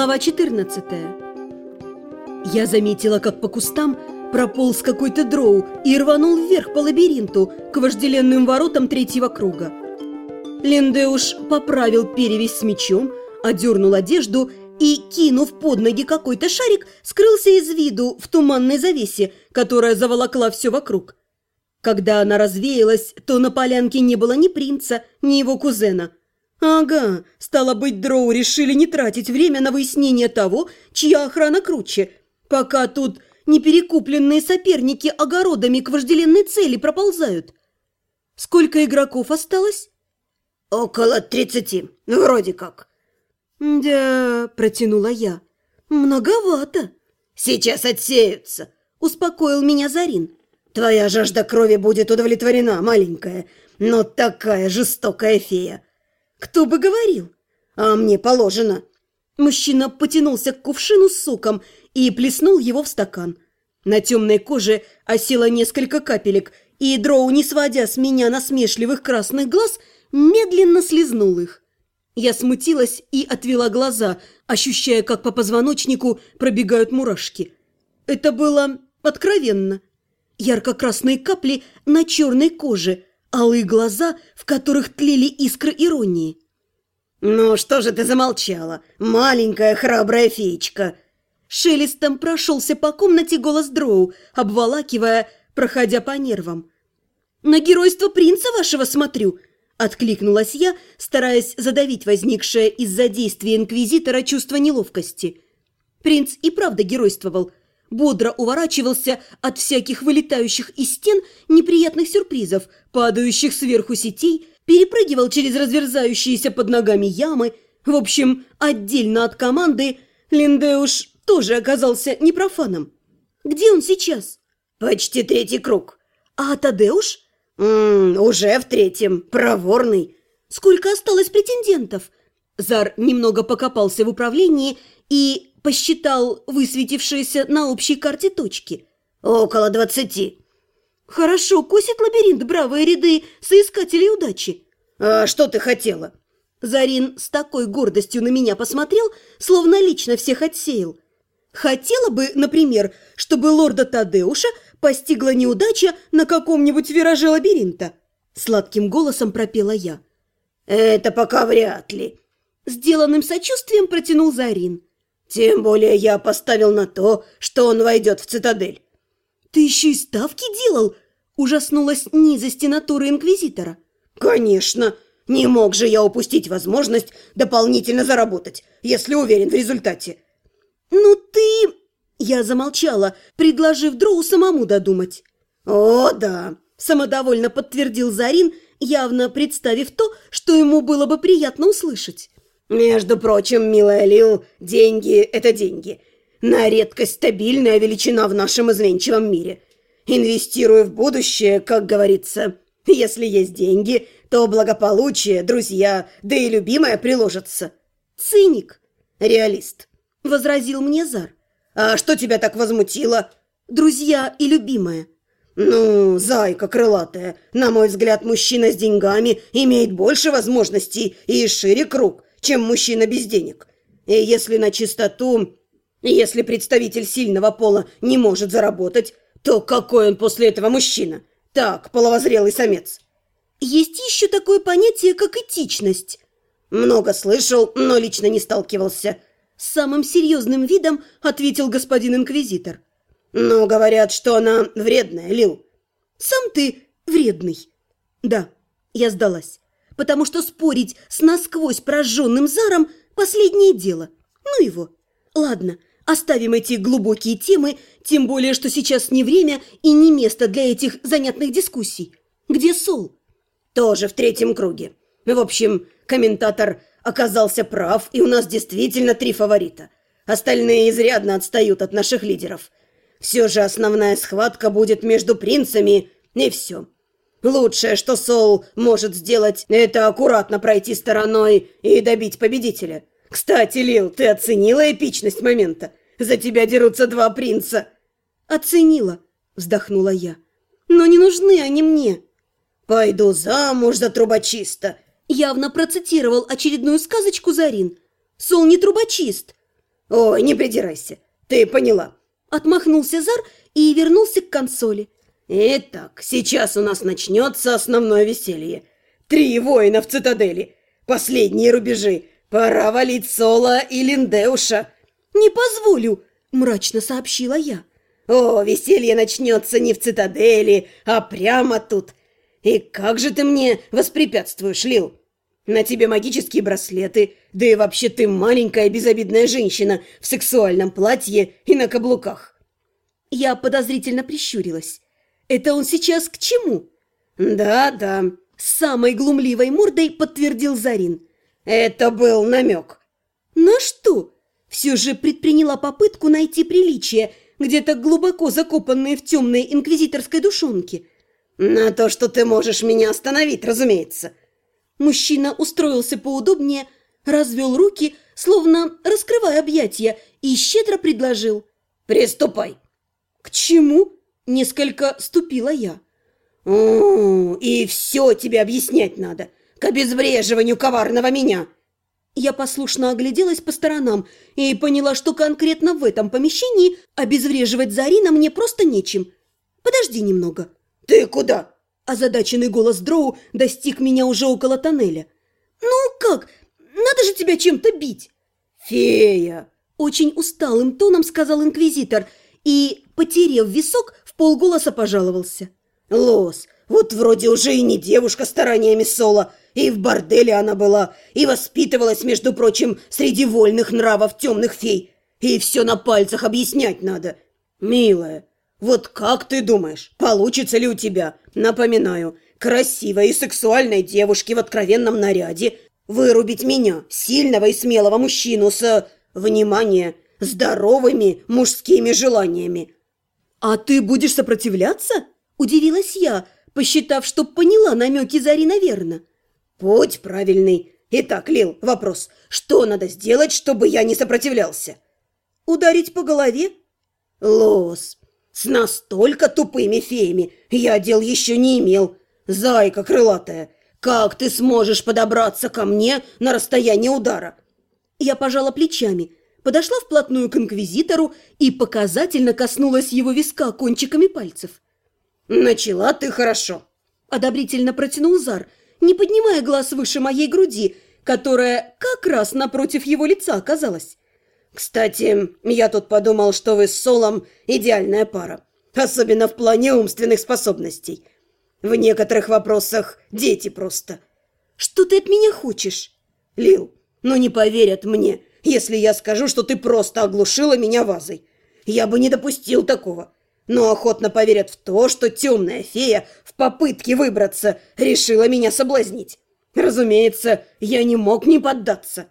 Глава 14 Я заметила, как по кустам прополз какой-то дроу и рванул вверх по лабиринту к вожделенным воротам третьего круга. Линдеуш поправил перевязь с мечом, одернул одежду и, кинув под ноги какой-то шарик, скрылся из виду в туманной завесе, которая заволокла все вокруг. Когда она развеялась, то на полянке не было ни принца, ни его кузена – Ага, стало быть, дроу решили не тратить время на выяснение того, чья охрана круче, пока тут неперекупленные соперники огородами к вожделенной цели проползают. Сколько игроков осталось? Около тридцати, вроде как. Да, протянула я. Многовато. Сейчас отсеются, успокоил меня Зарин. Твоя жажда крови будет удовлетворена, маленькая, но такая жестокая фея. «Кто бы говорил?» «А мне положено». Мужчина потянулся к кувшину с соком и плеснул его в стакан. На темной коже осело несколько капелек, и Дроу, не сводя с меня насмешливых красных глаз, медленно слезнул их. Я смутилась и отвела глаза, ощущая, как по позвоночнику пробегают мурашки. Это было откровенно. Ярко-красные капли на черной коже – алые глаза, в которых тлели искры иронии. «Ну что же ты замолчала, маленькая храбрая феечка?» Шелестом прошелся по комнате голос Дроу, обволакивая, проходя по нервам. «На геройство принца вашего смотрю!» Откликнулась я, стараясь задавить возникшее из-за действия инквизитора чувство неловкости. Принц и правда геройствовал – бодро уворачивался от всяких вылетающих из стен неприятных сюрпризов, падающих сверху сетей, перепрыгивал через разверзающиеся под ногами ямы. В общем, отдельно от команды Линдеуш тоже оказался непрофаном. Где он сейчас? Почти третий круг. А Тадеуш? М -м, уже в третьем, проворный. Сколько осталось претендентов? Зар немного покопался в управлении и посчитал высветившиеся на общей карте точки. «Около двадцати». «Хорошо, косит лабиринт бравые ряды соискателей удачи». «А что ты хотела?» Зарин с такой гордостью на меня посмотрел, словно лично всех отсеял. Хотела бы, например, чтобы лорда Тадеуша постигла неудача на каком-нибудь вираже лабиринта. Сладким голосом пропела я. «Это пока вряд ли», – сделанным сочувствием протянул Зарин. Тем более я поставил на то, что он войдет в цитадель. Ты еще и ставки делал? Ужаснулась низости натуры инквизитора. Конечно. Не мог же я упустить возможность дополнительно заработать, если уверен в результате. Ну ты... Я замолчала, предложив Дроу самому додумать. «О, да!» – самодовольно подтвердил Зарин, явно представив то, что ему было бы приятно услышать. Между прочим, милая Лил, деньги – это деньги. На редкость стабильная величина в нашем изменчивом мире. Инвестирую в будущее, как говорится. Если есть деньги, то благополучие, друзья, да и любимая приложатся. Циник. Реалист. Возразил мне Зар. А что тебя так возмутило? Друзья и любимая. Ну, зайка крылатая, на мой взгляд, мужчина с деньгами имеет больше возможностей и шире круг – чем мужчина без денег. И если на чистоту, если представитель сильного пола не может заработать, то какой он после этого мужчина? Так, половозрелый самец. Есть еще такое понятие, как этичность. Много слышал, но лично не сталкивался. С самым серьезным видом ответил господин инквизитор. Но говорят, что она вредная, Лил. Сам ты вредный. Да, я сдалась потому что спорить с насквозь прожженным заром – последнее дело. Ну его. Ладно, оставим эти глубокие темы, тем более, что сейчас не время и не место для этих занятных дискуссий. Где Сол? Тоже в третьем круге. В общем, комментатор оказался прав, и у нас действительно три фаворита. Остальные изрядно отстают от наших лидеров. Все же основная схватка будет между принцами, и все. Лучшее, что Сол может сделать, это аккуратно пройти стороной и добить победителя. Кстати, Лил, ты оценила эпичность момента? За тебя дерутся два принца. Оценила, вздохнула я. Но не нужны они мне. Пойду замуж за трубочиста. Явно процитировал очередную сказочку Зарин. Сол не трубочист. Ой, не придирайся, ты поняла. Отмахнулся Зар и вернулся к консоли. Итак, сейчас у нас начнется основное веселье. Три воина в цитадели. Последние рубежи. Пора валить Соло и Линдеуша. «Не позволю!» – мрачно сообщила я. «О, веселье начнется не в цитадели, а прямо тут. И как же ты мне воспрепятствуешь, Лил? На тебе магические браслеты, да и вообще ты маленькая безобидная женщина в сексуальном платье и на каблуках». Я подозрительно прищурилась. «Это он сейчас к чему?» «Да-да», – с самой глумливой мордой подтвердил Зарин. «Это был намек». «На что?» Все же предприняла попытку найти приличие, где-то глубоко закопанные в темной инквизиторской душонке. «На то, что ты можешь меня остановить, разумеется». Мужчина устроился поудобнее, развел руки, словно раскрывая объятия, и щедро предложил. «Приступай». «К чему?» – несколько ступила я. «О, и все тебе объяснять надо, к обезвреживанию коварного меня». Я послушно огляделась по сторонам и поняла, что конкретно в этом помещении обезвреживать Зарина мне просто нечем. Подожди немного. «Ты куда?» Озадаченный голос Дроу достиг меня уже около тоннеля. «Ну как? Надо же тебя чем-то бить!» «Фея!» Очень усталым тоном сказал инквизитор и, потеряв висок, полголоса пожаловался. «Лос, вот вроде уже и не девушка стараниями Соло, и в борделе она была, и воспитывалась, между прочим, среди вольных нравов темных фей. И все на пальцах объяснять надо. Милая, вот как ты думаешь, получится ли у тебя, напоминаю, красивой и сексуальной девушке в откровенном наряде вырубить меня, сильного и смелого мужчину с, внимание, здоровыми мужскими желаниями? «А ты будешь сопротивляться?» – удивилась я, посчитав, что поняла намеки Зари, наверное. «Путь правильный. Итак, Лил, вопрос. Что надо сделать, чтобы я не сопротивлялся?» «Ударить по голове?» «Лос, с настолько тупыми феями я дел еще не имел. Зайка крылатая, как ты сможешь подобраться ко мне на расстояние удара?» Я пожала плечами, подошла вплотную к инквизитору и показательно коснулась его виска кончиками пальцев. «Начала ты хорошо», – одобрительно протянул Зар – не поднимая глаз выше моей груди, которая как раз напротив его лица оказалась. «Кстати, я тут подумал, что вы с Солом идеальная пара, особенно в плане умственных способностей. В некоторых вопросах дети просто». «Что ты от меня хочешь?» «Лил, ну не поверят мне, если я скажу, что ты просто оглушила меня вазой. Я бы не допустил такого но охотно поверят в то, что темная фея в попытке выбраться решила меня соблазнить. Разумеется, я не мог не поддаться.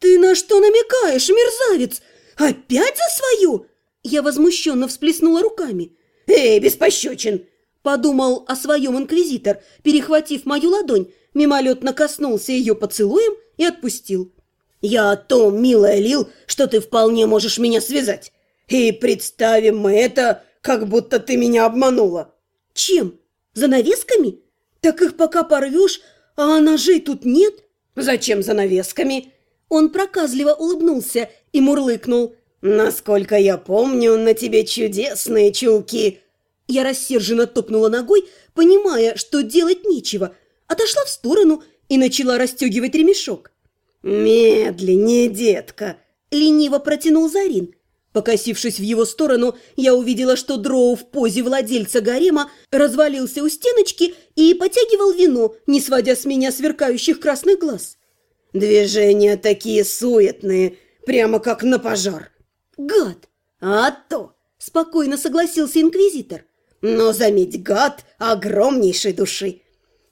«Ты на что намекаешь, мерзавец? Опять за свою?» Я возмущенно всплеснула руками. «Эй, беспощечин!» Подумал о своем инквизитор, перехватив мою ладонь, мимолетно коснулся ее поцелуем и отпустил. «Я о том, милая Лил, что ты вполне можешь меня связать. И представим мы это как будто ты меня обманула. Чем? Занавесками? Так их пока порвешь, а ножей тут нет. Зачем занавесками? Он проказливо улыбнулся и мурлыкнул. Насколько я помню, на тебе чудесные чулки. Я рассерженно топнула ногой, понимая, что делать нечего. Отошла в сторону и начала расстегивать ремешок. «Медленнее, детка!» – лениво протянул Зарин. Покосившись в его сторону, я увидела, что Дроу в позе владельца гарема развалился у стеночки и потягивал вино, не сводя с меня сверкающих красных глаз. «Движения такие суетные, прямо как на пожар». «Гад!» «А то!» – спокойно согласился инквизитор. «Но заметь, гад огромнейшей души.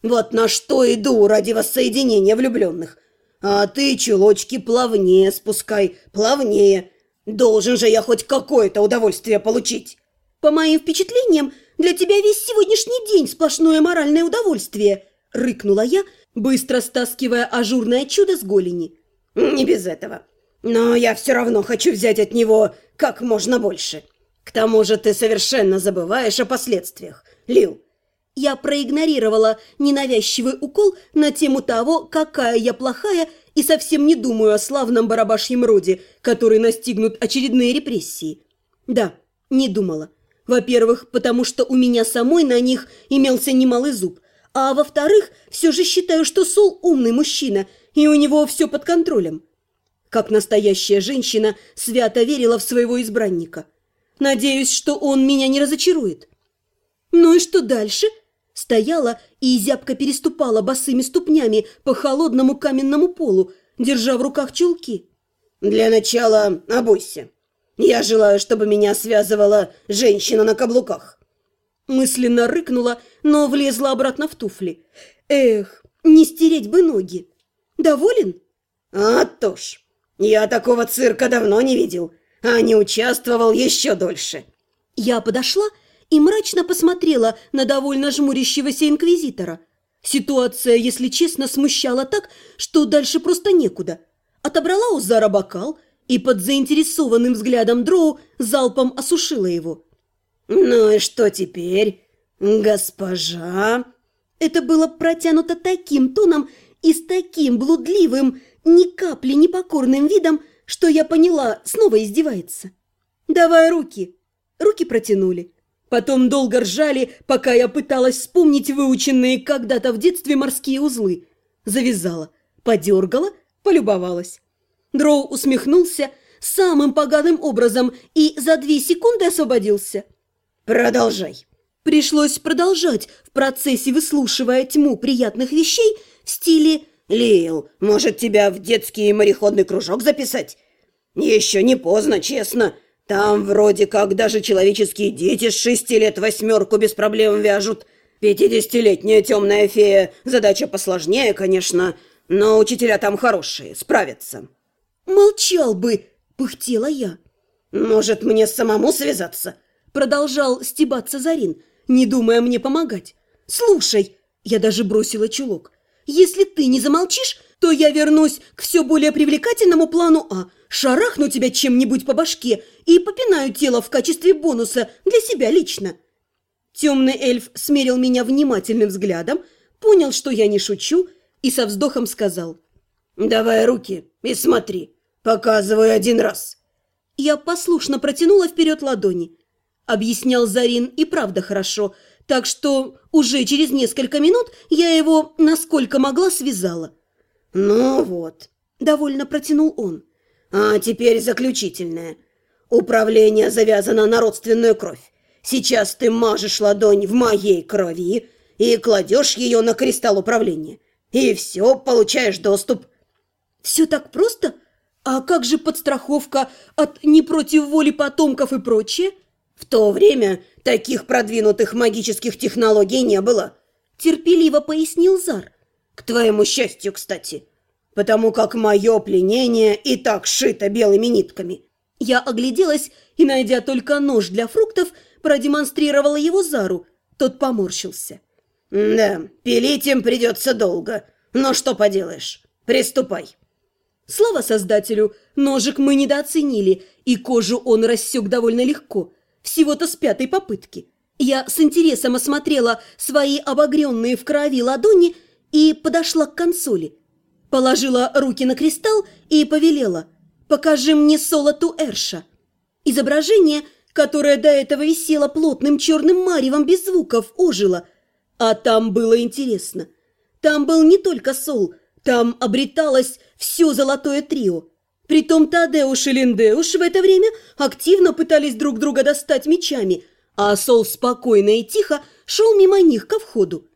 Вот на что иду ради воссоединения влюбленных. А ты чулочки плавнее спускай, плавнее». Должен же я хоть какое-то удовольствие получить. По моим впечатлениям, для тебя весь сегодняшний день сплошное моральное удовольствие, рыкнула я, быстро стаскивая ажурное чудо с голени. Не без этого. Но я все равно хочу взять от него как можно больше. К тому же ты совершенно забываешь о последствиях, Лил. Я проигнорировала ненавязчивый укол на тему того, какая я плохая и совсем не думаю о славном барабашьем роде, который настигнут очередные репрессии. Да, не думала. Во-первых, потому что у меня самой на них имелся немалый зуб, а во-вторых, все же считаю, что Сол умный мужчина, и у него все под контролем. Как настоящая женщина, свято верила в своего избранника. Надеюсь, что он меня не разочарует. Ну и что дальше? Стояла и зябко переступала босыми ступнями по холодному каменному полу, держа в руках чулки. «Для начала обуйся. Я желаю, чтобы меня связывала женщина на каблуках». Мысленно рыкнула, но влезла обратно в туфли. «Эх, не стереть бы ноги. Доволен?» «А то ж, я такого цирка давно не видел, а не участвовал еще дольше». Я подошла и мрачно посмотрела на довольно жмурящегося инквизитора. Ситуация, если честно, смущала так, что дальше просто некуда. Отобрала у Зара бокал и под заинтересованным взглядом Дроу залпом осушила его. «Ну и что теперь, госпожа?» Это было протянуто таким тоном и с таким блудливым, ни капли непокорным видом, что я поняла, снова издевается. «Давай руки!» Руки протянули. Потом долго ржали, пока я пыталась вспомнить выученные когда-то в детстве морские узлы. Завязала, подергала, полюбовалась. Дроу усмехнулся самым поганым образом и за две секунды освободился. «Продолжай». Пришлось продолжать в процессе, выслушивая тьму приятных вещей в стиле «Лил, может, тебя в детский мореходный кружок записать? Еще не поздно, честно. Там вроде как даже человеческие дети с шести лет восьмерку без проблем вяжут. Пятидесятилетняя темная фея – задача посложнее, конечно, но учителя там хорошие, справятся». «Молчал бы!» – пыхтела я. «Может, мне самому связаться?» – продолжал стебаться Зарин, не думая мне помогать. «Слушай!» – я даже бросила чулок. «Если ты не замолчишь, то я вернусь к все более привлекательному плану А – шарахну тебя чем-нибудь по башке и попинаю тело в качестве бонуса для себя лично. Темный эльф смерил меня внимательным взглядом, понял, что я не шучу, и со вздохом сказал. «Давай руки и смотри, показываю один раз». Я послушно протянула вперед ладони. Объяснял Зарин и правда хорошо, так что уже через несколько минут я его, насколько могла, связала. «Ну вот», — довольно протянул он. А теперь заключительное. Управление завязано на родственную кровь. Сейчас ты мажешь ладонь в моей крови и кладешь ее на кристалл управления. И все, получаешь доступ. Все так просто? А как же подстраховка от не против воли потомков и прочее? В то время таких продвинутых магических технологий не было. Терпеливо пояснил Зар. К твоему счастью, кстати потому как мое пленение и так шито белыми нитками». Я огляделась и, найдя только нож для фруктов, продемонстрировала его Зару. Тот поморщился. «Да, пилить им придется долго. Но что поделаешь, приступай». Слава создателю, ножик мы недооценили, и кожу он рассек довольно легко, всего-то с пятой попытки. Я с интересом осмотрела свои обогренные в крови ладони и подошла к консоли. Положила руки на кристалл и повелела «Покажи мне Солоту Эрша». Изображение, которое до этого висело плотным черным маревом без звуков, ожило. А там было интересно. Там был не только Сол, там обреталось все золотое трио. Притом Тадеуш и Линдеуш в это время активно пытались друг друга достать мечами, а Сол спокойно и тихо шел мимо них ко входу.